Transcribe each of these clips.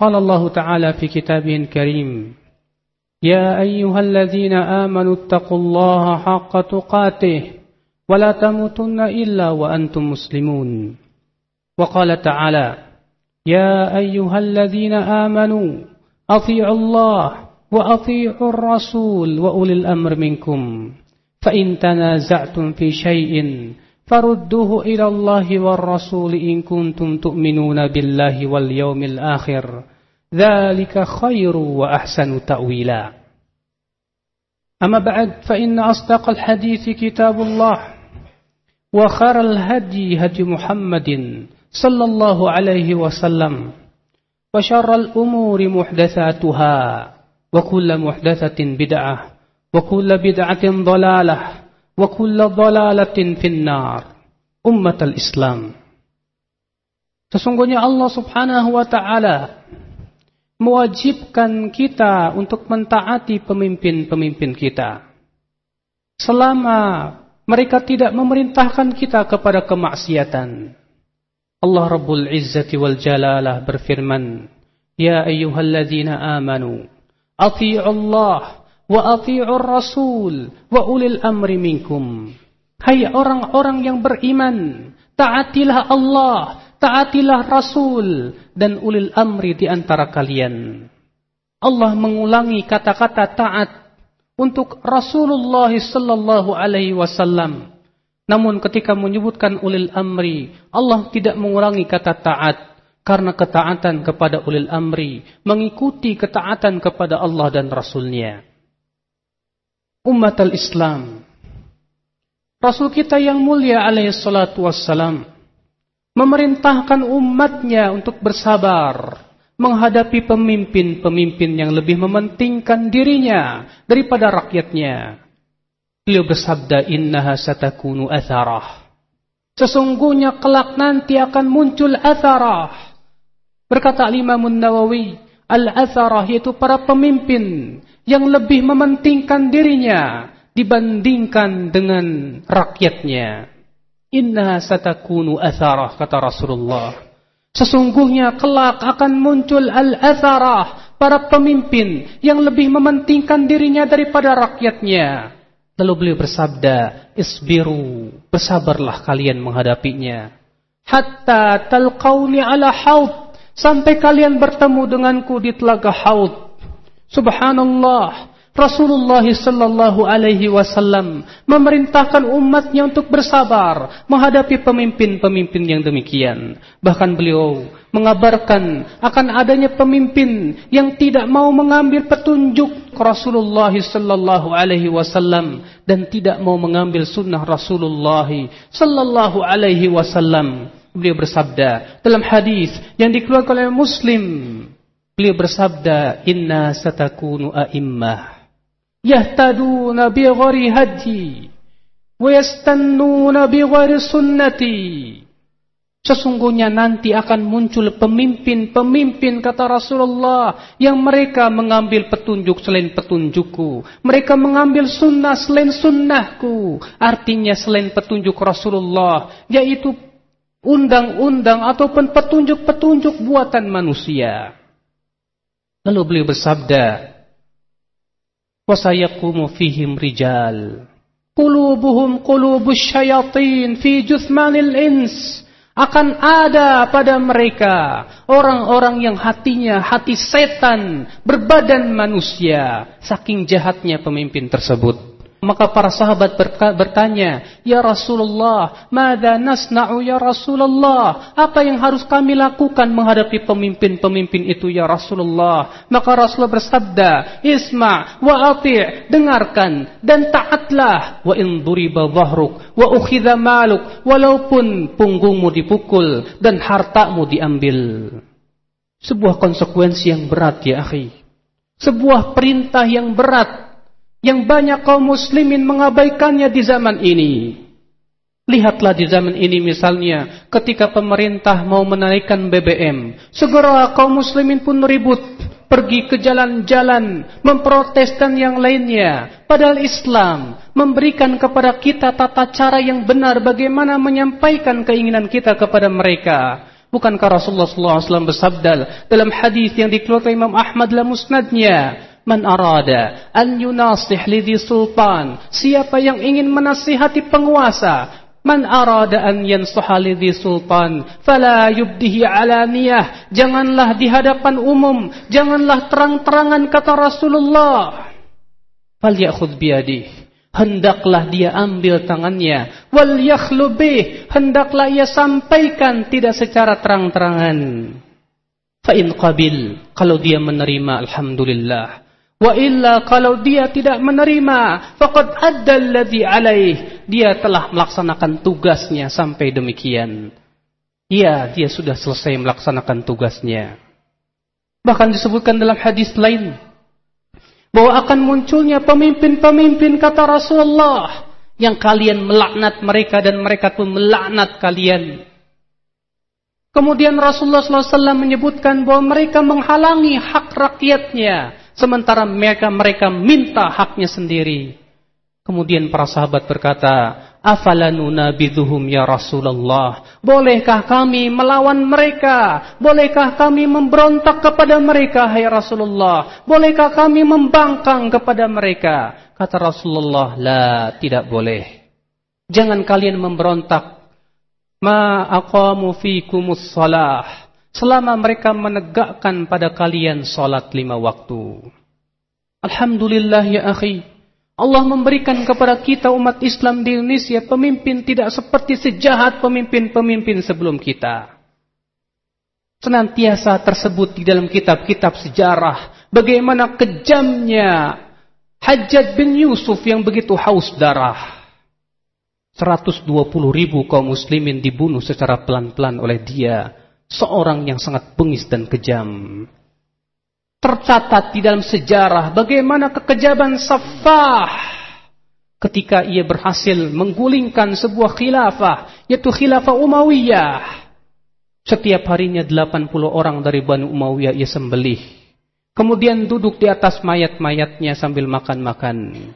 قال الله تعالى في كتابه الكريم يا أيها الذين آمنوا اتقوا الله حق تقاته ولا تموتن إلا وأنتم مسلمون. وقال تعالى يا أيها الذين آمنوا أطيعوا الله وأطيعوا الرسول وأولي الأمر منكم فإن تنازعتم في شيء فردوه إلى الله والرسول إن كنتم تؤمنون بالله واليوم الآخر. ذلك خير وأحسن تأويلا. أما بعد فإن أصدق الحديث كتاب الله وخير الهدي هدي محمد صلى الله عليه وسلم وشر الأمور محدثاتها وكل محدثة بدعة وكل بدعة ضلالة. wa ضلالة dhalalatin finnar أمة Islam. Sesungguhnya Allah Subhanahu wa taala mewajibkan kita untuk mentaati pemimpin-pemimpin kita. Selama mereka tidak memerintahkan kita kepada kemaksiatan. Allah Rabbul Izzati wal Jalalah berfirman, "Ya ayyuhalladzina amanu, Allah wa ati'u Rasul wa ulil amri minkum. Hai orang-orang yang beriman, taatilah Allah, taatilah Rasul dan ulil amri di antara kalian. Allah mengulangi kata-kata taat untuk Rasulullah sallallahu alaihi wasallam. Namun ketika menyebutkan ulil amri, Allah tidak mengulangi kata taat karena ketaatan kepada ulil amri mengikuti ketaatan kepada Allah dan Rasulnya. Umat al-Islam, Rasul kita yang mulia alaihi salatu wassalam memerintahkan umatnya untuk bersabar menghadapi pemimpin-pemimpin yang lebih mementingkan dirinya daripada rakyatnya. Beliau bersabda, Innaha satakunu atharah. Sesungguhnya kelak nanti akan muncul atharah. Berkata Imam Nawawi, Al-atharah yaitu para pemimpin yang lebih mementingkan dirinya dibandingkan dengan rakyatnya. Inna satakunu atharah kata Rasulullah. Sesungguhnya kelak akan muncul al-atharah para pemimpin yang lebih mementingkan dirinya daripada rakyatnya. Lalu beliau bersabda, "Isbiru, bersabarlah kalian menghadapinya. Hatta talqauni ala haud, sampai kalian bertemu denganku di telaga haud." Subhanallah, Rasulullah sallallahu alaihi wasallam memerintahkan umatnya untuk bersabar menghadapi pemimpin-pemimpin yang demikian. Bahkan beliau mengabarkan akan adanya pemimpin yang tidak mau mengambil petunjuk Rasulullah sallallahu alaihi wasallam dan tidak mau mengambil sunnah Rasulullah sallallahu alaihi wasallam. Beliau bersabda dalam hadis yang dikeluarkan oleh Muslim. Beliau bersabda, "Inna satakunu a'immah yahtaduna bi ghairi hadyi wa yastannuna bi ghairi sunnati." Sesungguhnya nanti akan muncul pemimpin-pemimpin kata Rasulullah yang mereka mengambil petunjuk selain petunjukku. Mereka mengambil sunnah selain sunnahku. Artinya selain petunjuk Rasulullah yaitu undang-undang ataupun petunjuk-petunjuk buatan manusia. Lalu beliau bersabda, "Wasayaqumu fihim rijal, qulubuhum qulubus syayatin fi juzmanil ins." Akan ada pada mereka orang-orang yang hatinya hati setan berbadan manusia, saking jahatnya pemimpin tersebut. Maka para sahabat bertanya, Ya Rasulullah, Mada nasna'u ya Rasulullah? Apa yang harus kami lakukan menghadapi pemimpin-pemimpin itu ya Rasulullah? Maka Rasulullah bersabda, Isma' wa ati' dengarkan dan taatlah. Wa in duriba dhahruk wa ukhidha maluk. Walaupun punggungmu dipukul dan hartamu diambil. Sebuah konsekuensi yang berat ya akhi. Sebuah perintah yang berat yang banyak kaum muslimin mengabaikannya di zaman ini. Lihatlah di zaman ini misalnya ketika pemerintah mau menaikkan BBM, segera kaum muslimin pun ribut, pergi ke jalan-jalan, memprotes dan yang lainnya. Padahal Islam memberikan kepada kita tata cara yang benar bagaimana menyampaikan keinginan kita kepada mereka. Bukankah Rasulullah SAW bersabda dalam hadis yang dikeluarkan Imam Ahmad dalam musnadnya, Man arada an yunasih lidhi sultan. Siapa yang ingin menasihati penguasa, Man arada an yansuha lidhi sultan fala yubdihi alaniyah. Janganlah di hadapan umum, janganlah terang-terangan kata Rasulullah. Fal ya'khudh biyadih. Hendaklah dia ambil tangannya. Wal yakhlubih. Hendaklah ia sampaikan tidak secara terang-terangan. Fa in qabil. Kalau dia menerima alhamdulillah. Wa illa kalau dia tidak menerima, faqad adda alladhi alaih. Dia telah melaksanakan tugasnya sampai demikian. Ya, dia sudah selesai melaksanakan tugasnya. Bahkan disebutkan dalam hadis lain bahwa akan munculnya pemimpin-pemimpin kata Rasulullah yang kalian melaknat mereka dan mereka pun melaknat kalian. Kemudian Rasulullah SAW menyebutkan bahwa mereka menghalangi hak rakyatnya Sementara mereka mereka minta haknya sendiri. Kemudian para sahabat berkata, Afalanuna biduhum ya Rasulullah. Bolehkah kami melawan mereka? Bolehkah kami memberontak kepada mereka, hai Rasulullah? Bolehkah kami membangkang kepada mereka? Kata Rasulullah, la, tidak boleh. Jangan kalian memberontak. Ma aqamu fikumus salah selama mereka menegakkan pada kalian salat lima waktu. Alhamdulillah ya akhi, Allah memberikan kepada kita umat Islam di Indonesia pemimpin tidak seperti sejahat pemimpin-pemimpin sebelum kita. Senantiasa tersebut di dalam kitab-kitab sejarah bagaimana kejamnya Hajjaj bin Yusuf yang begitu haus darah. 120 ribu kaum muslimin dibunuh secara pelan-pelan oleh dia seorang yang sangat bengis dan kejam. Tercatat di dalam sejarah bagaimana kekejaman Safah ketika ia berhasil menggulingkan sebuah khilafah, yaitu khilafah Umayyah. Setiap harinya 80 orang dari Bani Umayyah ia sembelih. Kemudian duduk di atas mayat-mayatnya sambil makan-makan.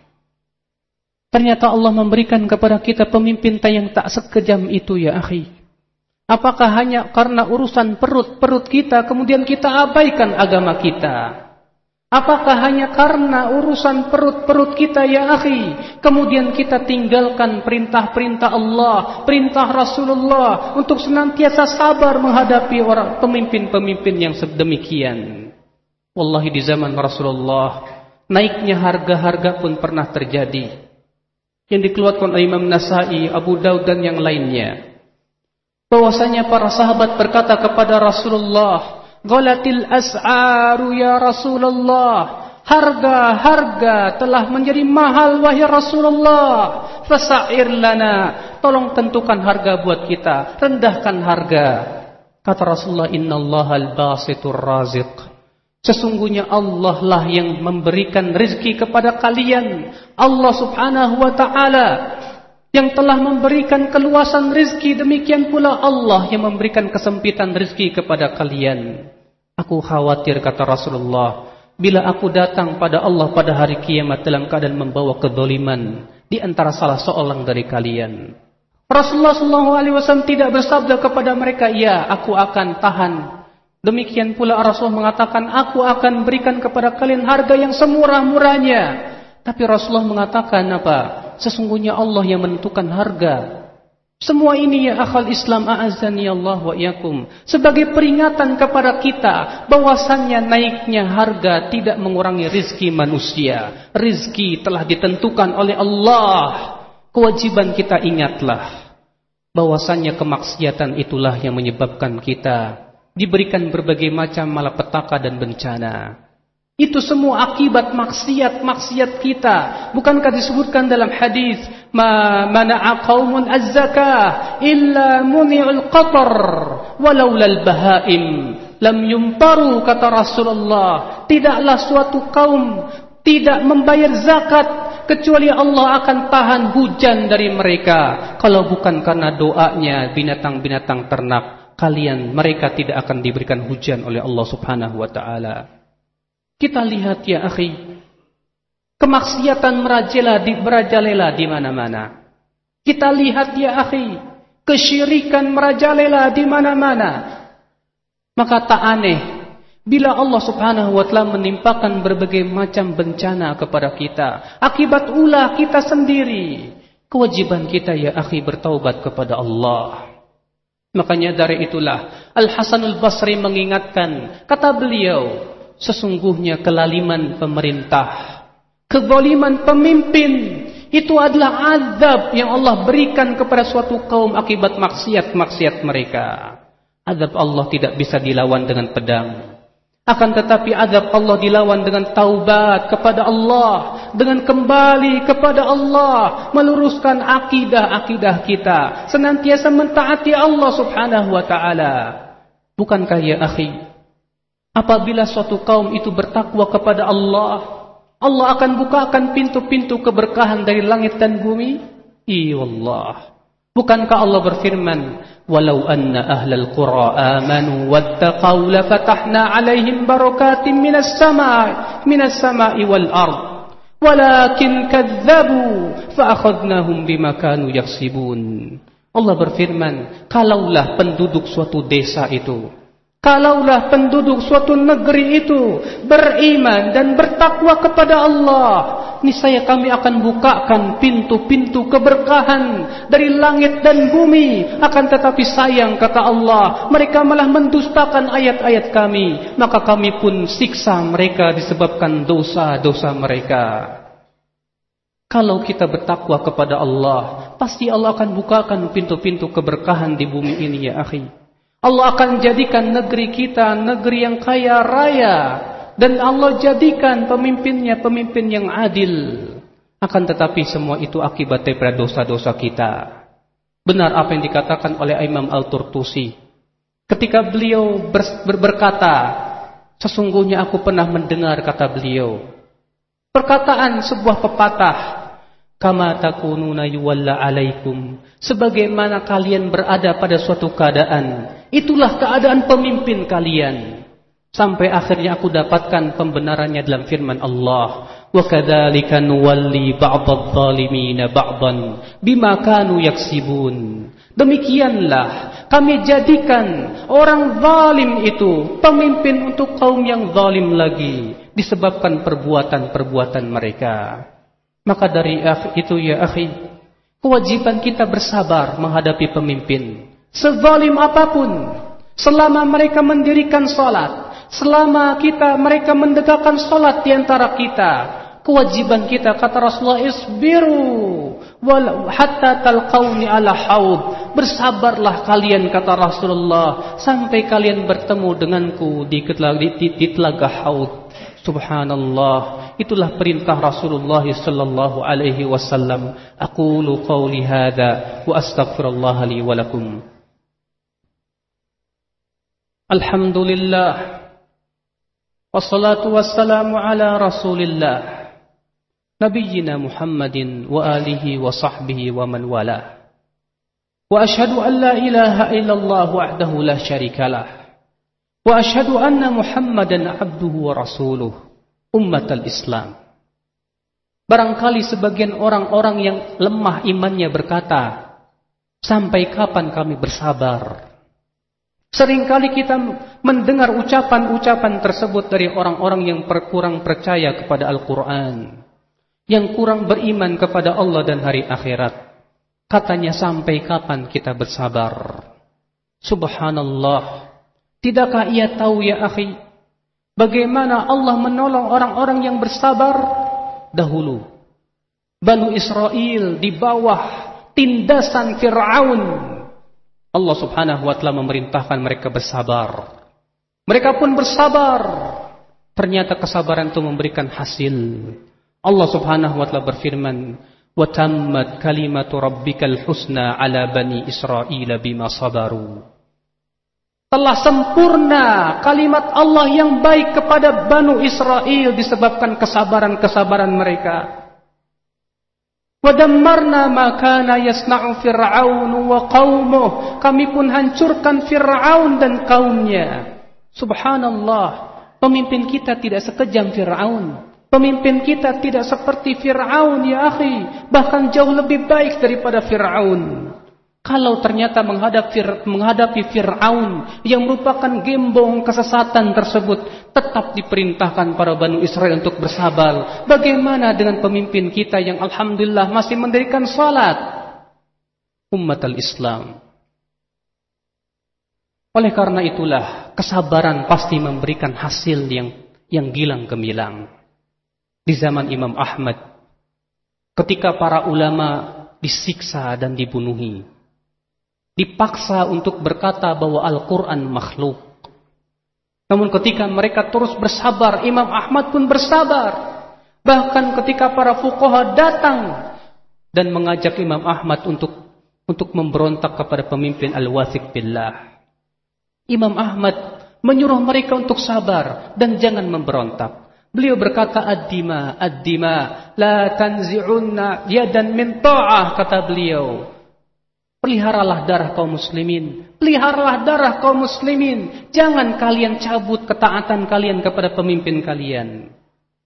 Ternyata Allah memberikan kepada kita pemimpin yang tak sekejam itu ya akhi. Apakah hanya karena urusan perut-perut kita kemudian kita abaikan agama kita? Apakah hanya karena urusan perut-perut kita ya akhi kemudian kita tinggalkan perintah-perintah Allah, perintah Rasulullah untuk senantiasa sabar menghadapi orang pemimpin-pemimpin yang sedemikian? Wallahi di zaman Rasulullah naiknya harga-harga pun pernah terjadi. Yang dikeluarkan oleh Imam Nasai, Abu Daud dan yang lainnya bahwasanya para sahabat berkata kepada Rasulullah, "Ghalatil as'aru ya Rasulullah." Harga-harga telah menjadi mahal wahai Rasulullah. Fasa'ir lana. Tolong tentukan harga buat kita. Rendahkan harga. Kata Rasulullah, "Innallaha al-basitur raziq." Sesungguhnya Allah lah yang memberikan rezeki kepada kalian. Allah subhanahu wa ta'ala yang telah memberikan keluasan rizki demikian pula Allah yang memberikan kesempitan rizki kepada kalian. Aku khawatir kata Rasulullah, bila aku datang pada Allah pada hari kiamat dalam keadaan membawa kedoliman di antara salah seorang dari kalian. Rasulullah SAW tidak bersabda kepada mereka, ya aku akan tahan. Demikian pula Rasul mengatakan, aku akan berikan kepada kalian harga yang semurah-murahnya. Tapi Rasulullah mengatakan apa? Sesungguhnya Allah yang menentukan harga. Semua ini ya akal Islam a'azani Allah wa iyakum. Sebagai peringatan kepada kita bahwasannya naiknya harga tidak mengurangi rizki manusia. Rizki telah ditentukan oleh Allah. Kewajiban kita ingatlah. Bahwasannya kemaksiatan itulah yang menyebabkan kita diberikan berbagai macam malapetaka dan bencana. Itu semua akibat maksiat-maksiat kita. Bukankah disebutkan dalam hadis, "Ma mana'a qaumun az-zakah illa muni'ul qatar walau lal bahaim." lam yumparu kata Rasulullah, tidaklah suatu kaum tidak membayar zakat kecuali Allah akan tahan hujan dari mereka kalau bukan karena doanya binatang-binatang ternak kalian mereka tidak akan diberikan hujan oleh Allah Subhanahu wa taala kita lihat ya akhi kemaksiatan merajalela di merajalela di mana-mana kita lihat ya akhi kesyirikan merajalela di mana-mana maka tak aneh Bila Allah subhanahu wa ta'ala menimpakan berbagai macam bencana kepada kita. Akibat ulah kita sendiri. Kewajiban kita ya akhi bertaubat kepada Allah. Makanya dari itulah Al-Hasan Al-Basri mengingatkan. Kata beliau. Sesungguhnya kelaliman pemerintah. Keboliman pemimpin. Itu adalah azab yang Allah berikan kepada suatu kaum akibat maksiat-maksiat mereka. Azab Allah tidak bisa dilawan dengan pedang. Akan tetapi azab Allah dilawan dengan taubat kepada Allah. Dengan kembali kepada Allah. Meluruskan akidah-akidah kita. Senantiasa mentaati Allah subhanahu wa ta'ala. Bukankah ya akhi? Apabila suatu kaum itu bertakwa kepada Allah. Allah akan bukakan pintu-pintu keberkahan dari langit dan bumi. Iya Allah. Bukankah Allah berfirman, "Walau anna ahlal qura amanu wattaqau lafatahna 'alaihim barakatin minas sama'i minas sama'i wal ard." Walakin kadzabu fa akhadnahum bima kanu yaksibun. Allah berfirman, kalaulah penduduk suatu desa itu Kalaulah penduduk suatu negeri itu beriman dan bertakwa kepada Allah, niscaya kami akan bukakan pintu-pintu keberkahan dari langit dan bumi. Akan tetapi sayang kata Allah, mereka malah mendustakan ayat-ayat kami, maka kami pun siksa mereka disebabkan dosa-dosa mereka. Kalau kita bertakwa kepada Allah, pasti Allah akan bukakan pintu-pintu keberkahan di bumi ini ya akhi. Allah akan jadikan negeri kita negeri yang kaya raya dan Allah jadikan pemimpinnya pemimpin yang adil. Akan tetapi semua itu akibat daripada dosa-dosa kita. Benar apa yang dikatakan oleh Imam Al-Turtusi. Ketika beliau ber berkata, sesungguhnya aku pernah mendengar kata beliau. Perkataan sebuah pepatah kama takununa yuwalla alaikum. Sebagaimana kalian berada pada suatu keadaan itulah keadaan pemimpin kalian. Sampai akhirnya aku dapatkan pembenarannya dalam firman Allah. Wa kadzalika nuwalli ba'dadh-dhalimin ba'dan bima kanu yaksibun. Demikianlah kami jadikan orang zalim itu pemimpin untuk kaum yang zalim lagi disebabkan perbuatan-perbuatan mereka maka dari itu ya akhi, kewajiban kita bersabar menghadapi pemimpin. Sezalim apa pun, selama mereka mendirikan salat, selama kita mereka mendekatkan salat di antara kita, kewajiban kita kata Rasulullah isbiru wal hatta talqauni ala haud. Bersabarlah kalian kata Rasulullah sampai kalian bertemu denganku di telaga, di, di telaga haud. Subhanallah Itulah perintah Rasulullah sallallahu alaihi wasallam. Aqulu qawli hadza wa astaghfirullah li wa lakum. Alhamdulillah. Wassalatu wassalamu ala Rasulillah. Nabiyyina Muhammadin wa alihi wa sahbihi wa man wala. Wa ashhadu an la ilaha illallah wahdahu la syarika lah. Wa ashhadu umat al-Islam. Barangkali sebagian orang-orang yang lemah imannya berkata, sampai kapan kami bersabar? Seringkali kita mendengar ucapan-ucapan tersebut dari orang-orang yang kurang percaya kepada Al-Quran. Yang kurang beriman kepada Allah dan hari akhirat. Katanya sampai kapan kita bersabar? Subhanallah. Tidakkah ia tahu ya akhi? Bagaimana Allah menolong orang-orang yang bersabar dahulu. Banu Israel di bawah tindasan Fir'aun. Allah subhanahu wa ta'ala memerintahkan mereka bersabar. Mereka pun bersabar. Ternyata kesabaran itu memberikan hasil. Allah subhanahu wa ta'ala berfirman, وَتَمَّتْ كَلِمَةُ رَبِّكَ الْحُسْنَى عَلَى بَنِي إِسْرَائِيلَ بِمَا صَبَرُوا telah sempurna kalimat Allah yang baik kepada Banu Israel disebabkan kesabaran-kesabaran mereka. Wadammarna ma kana yasna'u Fir'aun wa. Kami pun hancurkan Fir'aun dan kaumnya. Subhanallah, pemimpin kita tidak sekejam Fir'aun. Pemimpin kita tidak seperti Fir'aun ya akhi. Bahkan jauh lebih baik daripada Fir'aun. Kalau ternyata menghadapi Fir'aun yang merupakan gembong kesesatan tersebut tetap diperintahkan para Bani Israel untuk bersabar. Bagaimana dengan pemimpin kita yang Alhamdulillah masih mendirikan salat? Umat al-Islam. Oleh karena itulah kesabaran pasti memberikan hasil yang yang gilang gemilang. Di zaman Imam Ahmad ketika para ulama disiksa dan dibunuhi dipaksa untuk berkata bahwa Al-Quran makhluk. Namun ketika mereka terus bersabar, Imam Ahmad pun bersabar. Bahkan ketika para fuqaha datang dan mengajak Imam Ahmad untuk untuk memberontak kepada pemimpin Al-Wathiq Billah. Imam Ahmad menyuruh mereka untuk sabar dan jangan memberontak. Beliau berkata ad-dima, ad-dima, la tanzi'unna yadan min ta'ah, kata beliau. Peliharalah darah kaum muslimin. Peliharalah darah kaum muslimin. Jangan kalian cabut ketaatan kalian kepada pemimpin kalian.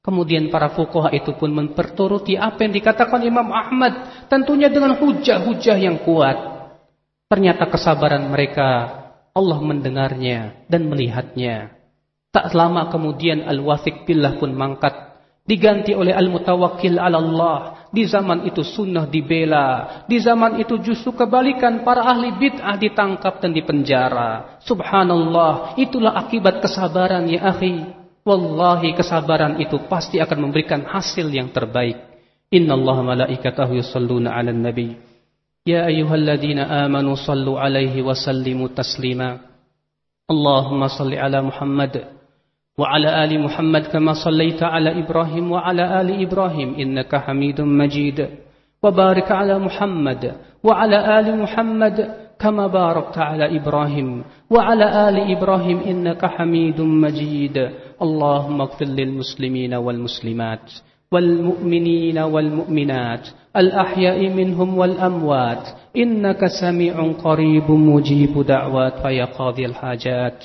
Kemudian para fuqaha itu pun memperturuti apa yang dikatakan Imam Ahmad. Tentunya dengan hujah-hujah yang kuat. Ternyata kesabaran mereka Allah mendengarnya dan melihatnya. Tak lama kemudian Al-Wathiq Billah pun mangkat diganti oleh al-mutawakkil ala Allah. Di zaman itu sunnah dibela. Di zaman itu justru kebalikan para ahli bid'ah ditangkap dan dipenjara. Subhanallah, itulah akibat kesabaran ya akhi. Wallahi kesabaran itu pasti akan memberikan hasil yang terbaik. Inna Allah malaikatahu yusalluna ala nabi. Ya ayyuhalladzina amanu sallu alaihi wa sallimu taslima. Allahumma salli ala Muhammad وعلى آل محمد كما صليت على إبراهيم وعلى آل إبراهيم إنك حميد مجيد. وبارك على محمد وعلى آل محمد كما باركت على إبراهيم وعلى آل إبراهيم إنك حميد مجيد. اللهم اغفر للمسلمين والمسلمات والمؤمنين والمؤمنات الأحياء منهم والأموات. إنك سميع قريب مجيب دعوات فيا قاضي الحاجات.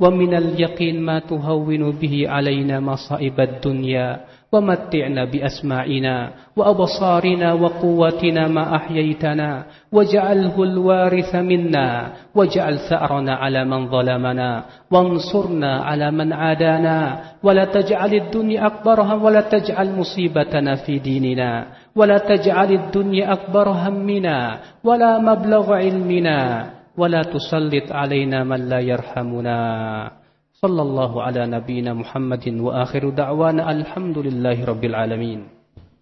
ومن اليقين ما تهون به علينا مصائب الدنيا ومتعنا بأسماعنا وأبصارنا وقوتنا ما أحييتنا واجعله الوارث منا واجعل ثأرنا على من ظلمنا وانصرنا على من عادانا ولا تجعل الدنيا أكبرها ولا تجعل مصيبتنا في ديننا ولا تجعل الدنيا أكبر همنا ولا مبلغ علمنا. ولا تسلط علينا من لا يرحمنا. صلى الله على نبينا محمد وآخر دعوانا الحمد لله رب العالمين.